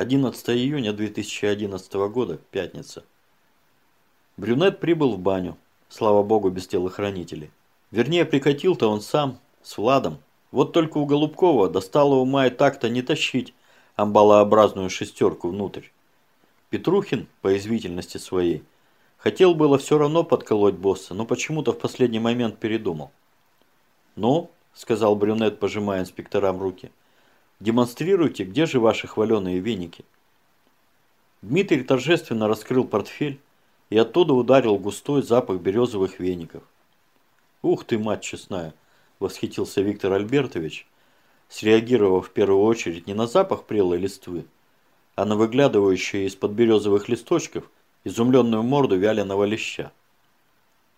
11 июня 2011 года, пятница. Брюнет прибыл в баню, слава богу, без телохранителей. Вернее, прикатил-то он сам, с Владом. Вот только у Голубкова достало ума и так-то не тащить амбалообразную шестерку внутрь. Петрухин, по извительности своей, хотел было все равно подколоть босса, но почему-то в последний момент передумал. «Ну», – сказал брюнет, пожимая инспекторам руки, – «демонстрируйте, где же ваши хваленые веники». Дмитрий торжественно раскрыл портфель и оттуда ударил густой запах березовых веников. «Ух ты, мать честная!» – восхитился Виктор Альбертович, среагировав в первую очередь не на запах прелой листвы, а на выглядывающую из-под березовых листочков изумленную морду вяленого леща.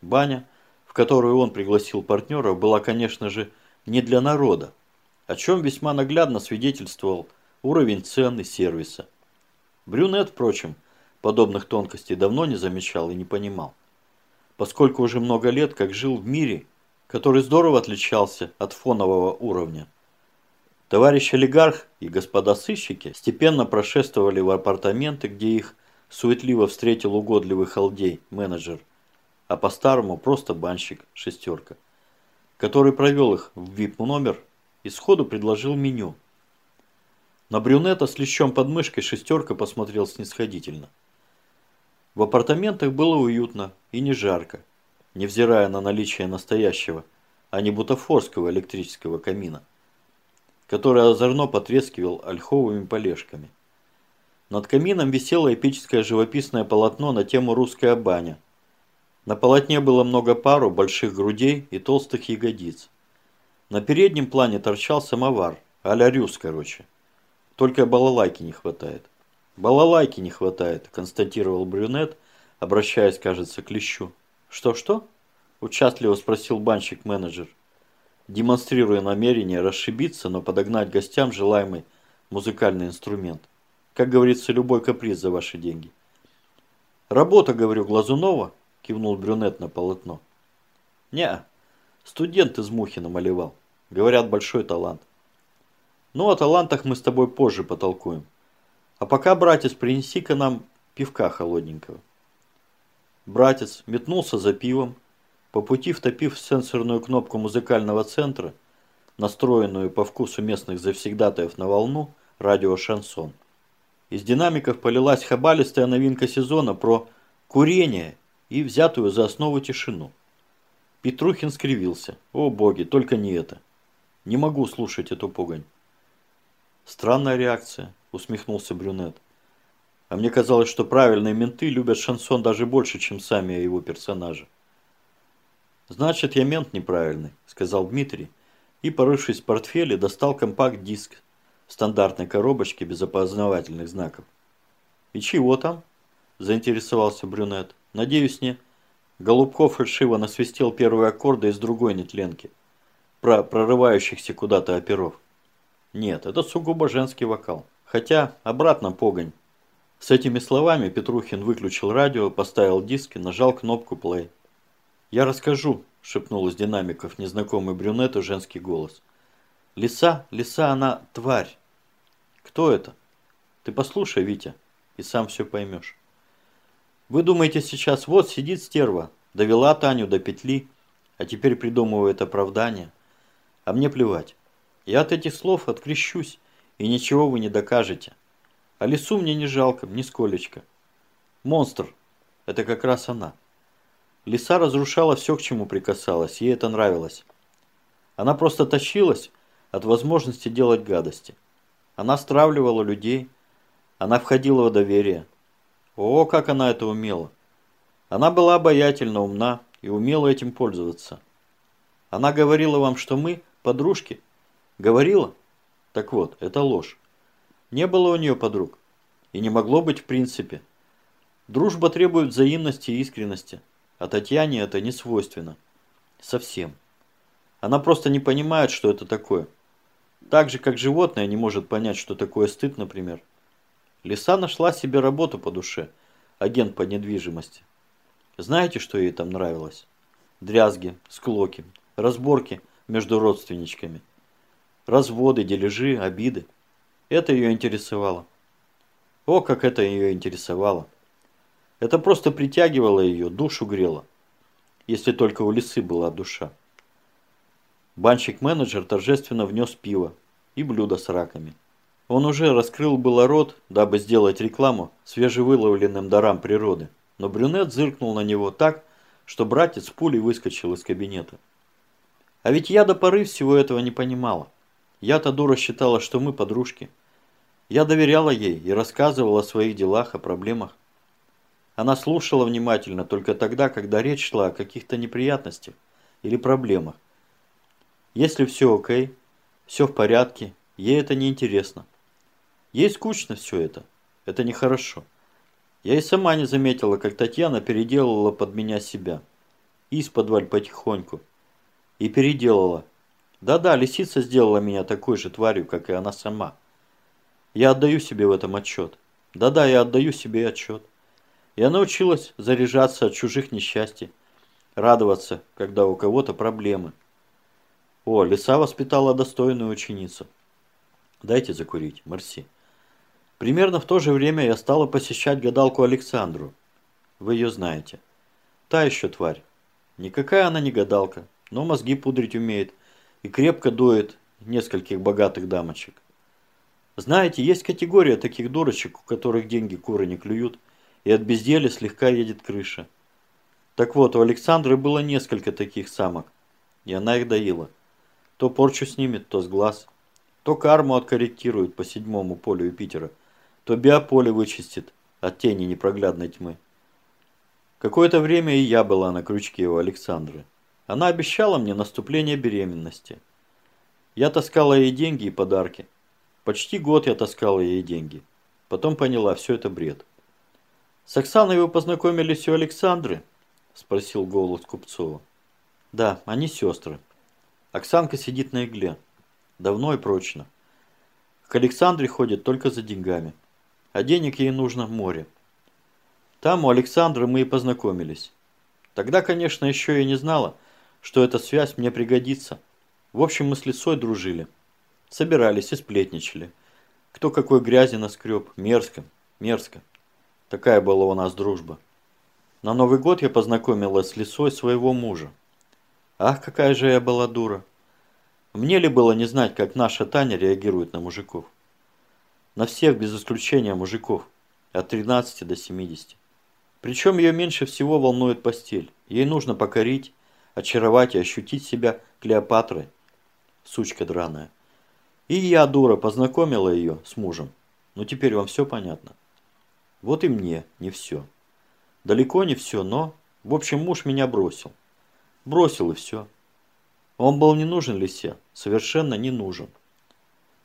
Баня, в которую он пригласил партнеров, была, конечно же, не для народа, о чем весьма наглядно свидетельствовал уровень цен и сервиса. Брюнет, впрочем, подобных тонкостей давно не замечал и не понимал, поскольку уже много лет как жил в мире, который здорово отличался от фонового уровня. Товарищ олигарх и господа сыщики степенно прошествовали в апартаменты, где их суетливо встретил угодливый халдей, менеджер, а по-старому просто банщик, шестерка, который провел их в вип-номер и сходу предложил меню. На брюнета с лещом под мышкой шестерка посмотрел снисходительно. В апартаментах было уютно и не жарко, невзирая на наличие настоящего, а не бутафорского электрического камина который озорно потрескивал ольховыми полежками. Над камином висело эпическое живописное полотно на тему «Русская баня». На полотне было много пару, больших грудей и толстых ягодиц. На переднем плане торчал самовар, а-ля рюс, короче. Только балалайки не хватает. Балалайки не хватает, констатировал брюнет, обращаясь, кажется, к лещу. Что-что? Участливо спросил банщик-менеджер демонстрируя намерение расшибиться, но подогнать гостям желаемый музыкальный инструмент. Как говорится, любой каприз за ваши деньги. «Работа, говорю, Глазунова?» – кивнул брюнет на полотно. не студент из Мухи намалевал. Говорят, большой талант. Ну, о талантах мы с тобой позже потолкуем. А пока, братец, принеси-ка нам пивка холодненького. Братец метнулся за пивом, по пути втопив сенсорную кнопку музыкального центра, настроенную по вкусу местных завсегдатаев на волну, радио «Шансон». Из динамиков полилась хабалистая новинка сезона про курение и взятую за основу тишину. Петрухин скривился. О боги, только не это. Не могу слушать эту погонь. Странная реакция, усмехнулся брюнет. А мне казалось, что правильные менты любят шансон даже больше, чем сами его персонажи. «Значит, я мент неправильный», – сказал Дмитрий и, порывшись в портфеле, достал компакт-диск в стандартной коробочке без опознавательных знаков. «И чего там?» – заинтересовался брюнет. «Надеюсь, не...» Голубков фальшиво насвистел первые аккорды из другой нетленки, про прорывающихся куда-то оперов. Нет, это сугубо женский вокал. Хотя, обратно погонь. С этими словами Петрухин выключил радио, поставил диск и нажал кнопку play. «Я расскажу», – шепнул из динамиков незнакомый брюнету женский голос. «Лиса, лиса, она тварь». «Кто это?» «Ты послушай, Витя, и сам все поймешь». «Вы думаете сейчас, вот сидит стерва, довела Таню до петли, а теперь придумывает оправдание. А мне плевать. Я от этих слов открещусь, и ничего вы не докажете. А лису мне не жалко, нисколечко. Монстр – это как раз она». Лиса разрушала все, к чему прикасалась, ей это нравилось. Она просто тащилась от возможности делать гадости. Она стравливала людей, она входила в доверие. О, как она это умела! Она была обаятельна, умна и умела этим пользоваться. Она говорила вам, что мы подружки. Говорила? Так вот, это ложь. Не было у нее подруг. И не могло быть в принципе. Дружба требует взаимности и искренности. А Татьяне это не свойственно. Совсем. Она просто не понимает, что это такое. Так же, как животное не может понять, что такое стыд, например. Лиса нашла себе работу по душе. Агент по недвижимости. Знаете, что ей там нравилось? Дрязги, склоки, разборки между родственничками. Разводы, дележи, обиды. Это ее интересовало. О, как это ее интересовало. Это просто притягивало ее, душу грело. Если только у лисы была душа. Банщик-менеджер торжественно внес пиво и блюдо с раками. Он уже раскрыл было рот, дабы сделать рекламу свежевыловленным дарам природы, но брюнет зыркнул на него так, что братец пулей выскочил из кабинета. А ведь я до поры всего этого не понимала. Я-то дура считала, что мы подружки. Я доверяла ей и рассказывала о своих делах, о проблемах. Она слушала внимательно только тогда, когда речь шла о каких-то неприятностях или проблемах. Если все окей, все в порядке, ей это не интересно. Ей скучно все это. Это нехорошо. Я и сама не заметила, как Татьяна переделала под меня себя. Из-под потихоньку. И переделала. Да-да, лисица сделала меня такой же тварью, как и она сама. Я отдаю себе в этом отчет. Да-да, я отдаю себе отчет. Я научилась заряжаться от чужих несчастий, радоваться, когда у кого-то проблемы. О, лиса воспитала достойную ученицу. Дайте закурить, Марси. Примерно в то же время я стала посещать гадалку Александру. Вы ее знаете. Та еще тварь. Никакая она не гадалка, но мозги пудрить умеет и крепко дует нескольких богатых дамочек. Знаете, есть категория таких дурочек, у которых деньги куры не клюют, и от безделия слегка едет крыша. Так вот, у Александры было несколько таких самок, и она их доила. То порчу снимет, то с глаз, то карму откорректирует по седьмому полю Юпитера – то биополе вычистит от тени непроглядной тьмы. Какое-то время и я была на крючке у Александры. Она обещала мне наступление беременности. Я таскала ей деньги и подарки. Почти год я таскала ей деньги. Потом поняла, все это бред. «С Оксаной вы познакомились у Александры?» – спросил голос Купцова. «Да, они сестры. Оксанка сидит на игле. Давно и прочно. К Александре ходит только за деньгами а денег ей нужно море. Там у Александра мы и познакомились. Тогда, конечно, еще и не знала, что эта связь мне пригодится. В общем, мы с Лисой дружили. Собирались и сплетничали. Кто какой грязи наскреб. Мерзко, мерзко. Такая была у нас дружба. На Новый год я познакомилась с Лисой своего мужа. Ах, какая же я была дура. Мне ли было не знать, как наша Таня реагирует на мужиков? На всех без исключения мужиков. От 13 до 70. Причем ее меньше всего волнует постель. Ей нужно покорить, очаровать и ощутить себя Клеопатрой. Сучка драная. И я, дура, познакомила ее с мужем. Ну теперь вам все понятно. Вот и мне не все. Далеко не все, но... В общем, муж меня бросил. Бросил и все. Он был не нужен Лисе. Совершенно не нужен.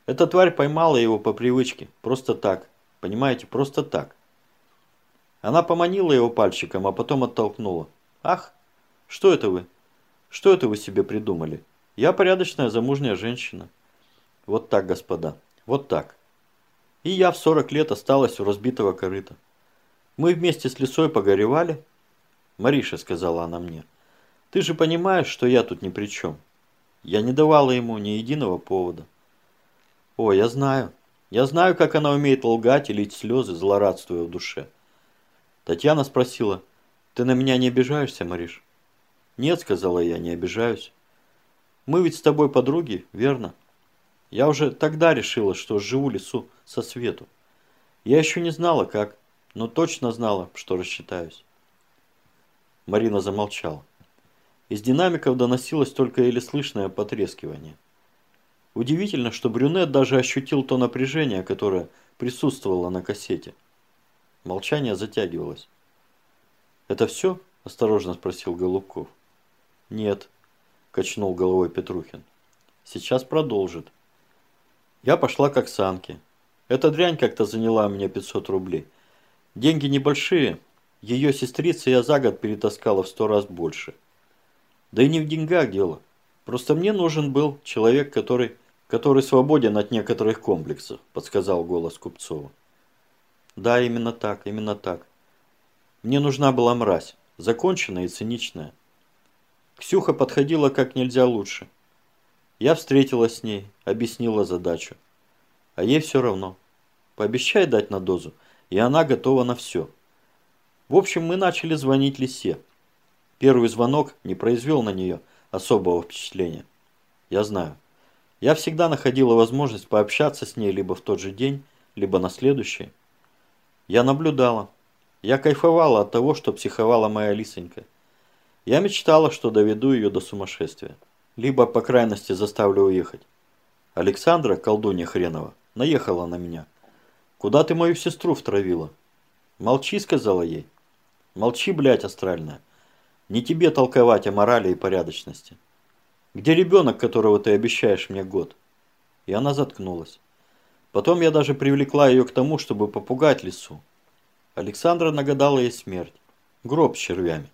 Эта тварь поймала его по привычке, просто так. Понимаете, просто так. Она поманила его пальчиком, а потом оттолкнула. «Ах, что это вы? Что это вы себе придумали? Я порядочная замужняя женщина». Вот так, господа, вот так. И я в 40 лет осталась у разбитого корыта. Мы вместе с лесой погоревали. «Мариша», — сказала она мне, — «ты же понимаешь, что я тут ни при чем. Я не давала ему ни единого повода». О, я знаю. Я знаю, как она умеет лгать и лить слезы, злорадствуя в душе. Татьяна спросила, ты на меня не обижаешься, Мариш? Нет, сказала я, не обижаюсь. Мы ведь с тобой подруги, верно? Я уже тогда решила, что живу лесу со свету. Я еще не знала, как, но точно знала, что рассчитаюсь. Марина замолчала. Из динамиков доносилось только еле слышное потрескивание. Удивительно, что брюнет даже ощутил то напряжение, которое присутствовало на кассете. Молчание затягивалось. «Это все?» – осторожно спросил Голубков. «Нет», – качнул головой Петрухин. «Сейчас продолжит». Я пошла к Оксанке. Эта дрянь как-то заняла мне 500 рублей. Деньги небольшие. Ее сестрице я за год перетаскала в сто раз больше. Да и не в деньгах дело. Просто мне нужен был человек, который который свободен от некоторых комплексов», – подсказал голос Купцова. «Да, именно так, именно так. Мне нужна была мразь, законченная и циничная. Ксюха подходила как нельзя лучше. Я встретилась с ней, объяснила задачу. А ей все равно. Пообещай дать на дозу, и она готова на все. В общем, мы начали звонить Лисе. Первый звонок не произвел на нее особого впечатления. Я знаю. Я всегда находила возможность пообщаться с ней либо в тот же день, либо на следующий. Я наблюдала. Я кайфовала от того, что психовала моя Лисонька. Я мечтала, что доведу ее до сумасшествия. Либо, по крайности, заставлю уехать. Александра, колдунья хренова, наехала на меня. «Куда ты мою сестру втравила?» «Молчи», — сказала ей. «Молчи, блядь, астральная. Не тебе толковать о морали и порядочности. Где ребенок, которого ты обещаешь мне год?» И она заткнулась. Потом я даже привлекла ее к тому, чтобы попугать лису. Александра нагадала ей смерть. Гроб с червями.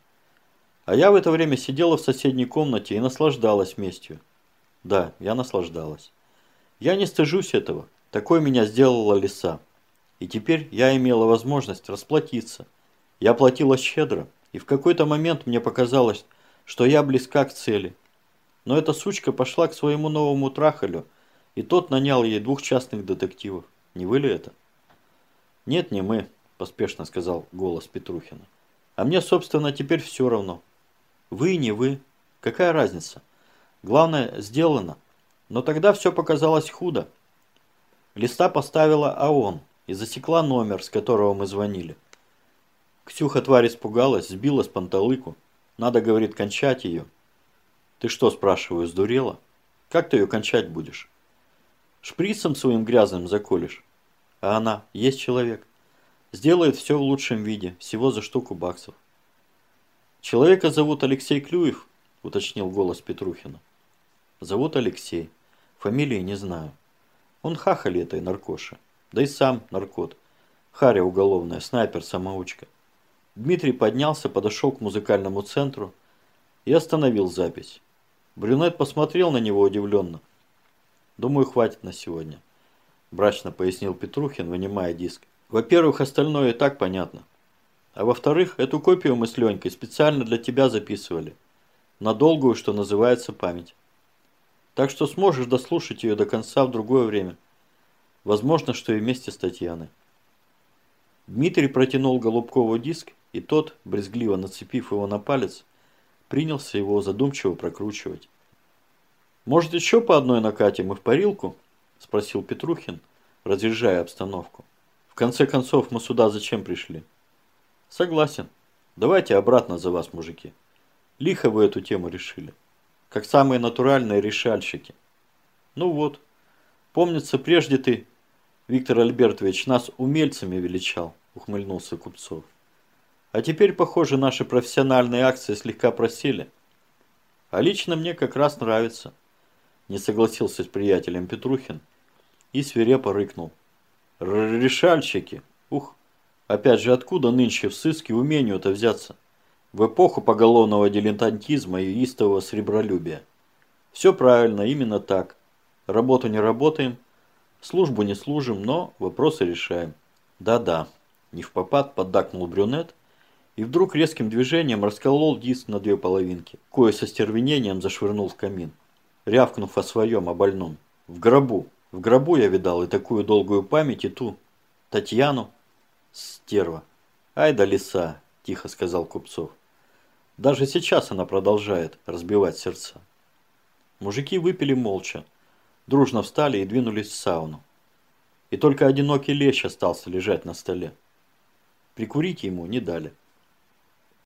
А я в это время сидела в соседней комнате и наслаждалась местью. Да, я наслаждалась. Я не стыжусь этого. Такой меня сделала лиса. И теперь я имела возможность расплатиться. Я платила щедро, и в какой-то момент мне показалось, что я близка к цели. Но эта сучка пошла к своему новому трахалю, и тот нанял ей двух частных детективов. Не вы ли это? Нет, не мы, поспешно сказал голос Петрухина. А мне, собственно, теперь все равно. Вы, не вы. Какая разница? Главное, сделано. Но тогда все показалось худо. Листа поставила АОН и засекла номер, с которого мы звонили. Ксюха тварь испугалась, сбила с панталыку. Надо, говорит, кончать ее. Ты что, спрашиваю, сдурела? Как ты ее кончать будешь? Шприцем своим грязным заколешь. А она, есть человек. Сделает все в лучшем виде, всего за штуку баксов. Человека зовут Алексей Клюев, уточнил голос Петрухина. Зовут Алексей. Фамилии не знаю. Он хахали этой наркоши. Да и сам наркот. Харя уголовная, снайпер-самоучка. Дмитрий поднялся, подошел к музыкальному центру и остановил запись. Брюнет посмотрел на него удивленно. «Думаю, хватит на сегодня», – брачно пояснил Петрухин, вынимая диск. «Во-первых, остальное и так понятно. А во-вторых, эту копию мы с Ленькой специально для тебя записывали. На долгую, что называется, память. Так что сможешь дослушать ее до конца в другое время. Возможно, что и вместе с Татьяной». Дмитрий протянул Голубкову диск и тот, брезгливо нацепив его на палец, принялся его задумчиво прокручивать. «Может, еще по одной накатим и в парилку?» – спросил Петрухин, разъезжая обстановку. «В конце концов, мы сюда зачем пришли?» «Согласен. Давайте обратно за вас, мужики. Лихо вы эту тему решили. Как самые натуральные решальщики. Ну вот. Помнится, прежде ты, Виктор Альбертович, нас умельцами величал», – ухмыльнулся Купцов. А теперь, похоже, наши профессиональные акции слегка просели. А лично мне как раз нравится. Не согласился с приятелем Петрухин и свирепо рыкнул. Решальщики. Ух, опять же, откуда нынче в сыске умению-то взяться? В эпоху поголовного дилетантизма и истового сребролюбия. Все правильно, именно так. Работу не работаем, службу не служим, но вопросы решаем. Да-да, не в попад поддакнул брюнет, и вдруг резким движением расколол диск на две половинки, кое со стервенением зашвырнул в камин, рявкнув о своем, о больном. В гробу, в гробу я видал и такую долгую память, и ту, Татьяну, стерва. Ай да лиса, тихо сказал Купцов. Даже сейчас она продолжает разбивать сердца. Мужики выпили молча, дружно встали и двинулись в сауну. И только одинокий лещ остался лежать на столе. Прикурить ему не дали.